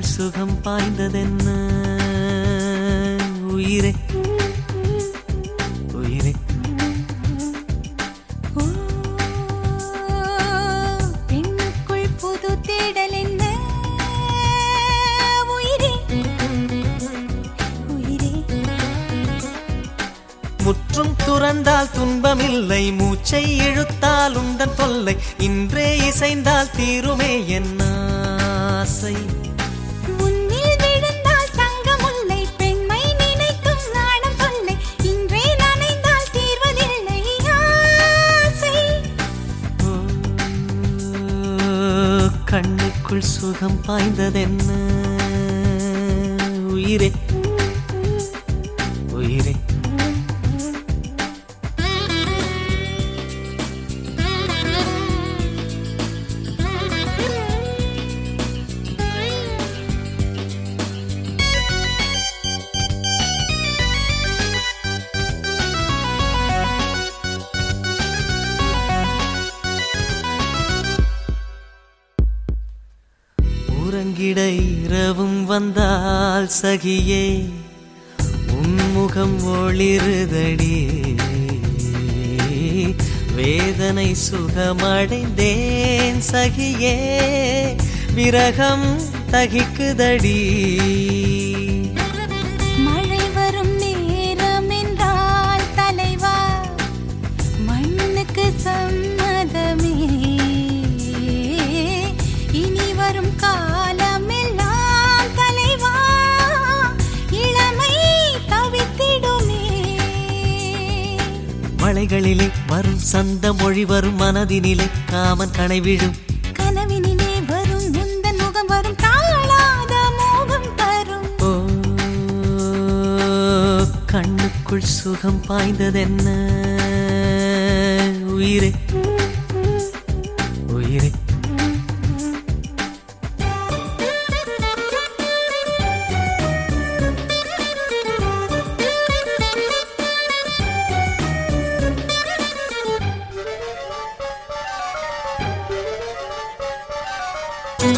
கண்ணுக்குள் சுகம் பாய்ந்ததென்ன? உயிரே. உயிரே. பெண்ணுக்குள் புது தேடல் என்ன? உயிரே. உயிரே. முற்றும் துறந்தால் துன்பமில்லை மூச்சை இழுத்தால் உந்தன் தொல்லை. இன்றே இசைந்தால் தீருமே என்ன ஆசை. கண்ணுக்குள் சுகம் பாய்ந்ததென்ன? உயிரே உறங்கிட இரவும் வந்தால் சகியே உன்முகம் ஒளிருதடி. வேதனை சுகமடைந்தேன் சகியே விரகம் தகிக்குதடி. மழை வரும் நேரம் என்றால் தலைவா மண்ணுக்கு சம்மதமே. இனி வரும் கா மலைகளிலே வரும் சந்த மொழி வரும் மனதினிலே காமன் கனைவிடும் கனவினிலே வரும் முந்தன் முகம் வரும் தாழாத மோகம் தரும். ஓ கண்ணுக்குள் சுகம் பாய்ந்ததென்ன? உயிரே.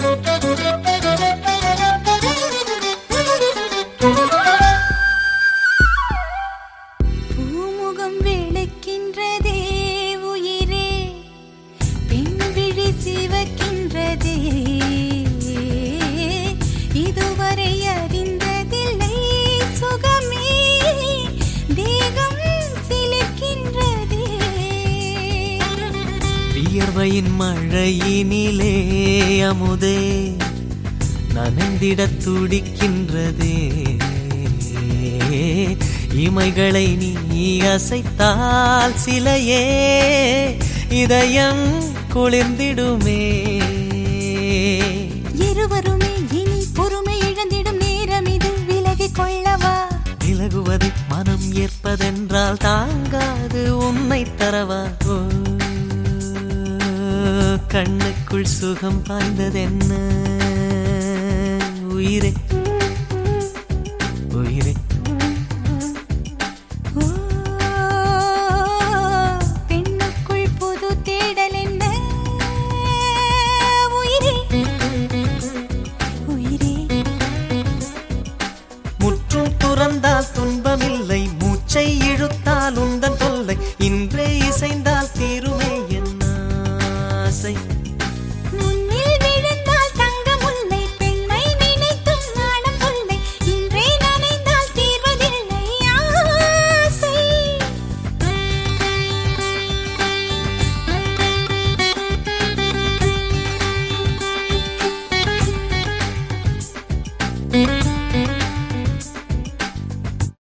No que. வியர்வையின் மழையினிலே அமுதே நனைந்திடத் துடிக்கின்றதே. இமைகளை நீ அசைத்தால் சிலையே இதயம் குளிர்ந்திடுமே. இருவருமே இனி பொறுமை இழந்திடும் நேரம் இது. விலகிக் கொள்ளவா? விலகுவதை மனம் ஏற்பதென்றால் தாங்காது உன்னை தரவா? கண்ணுக்குள் சுகம் பாய்ந்ததென்ன? உயிரை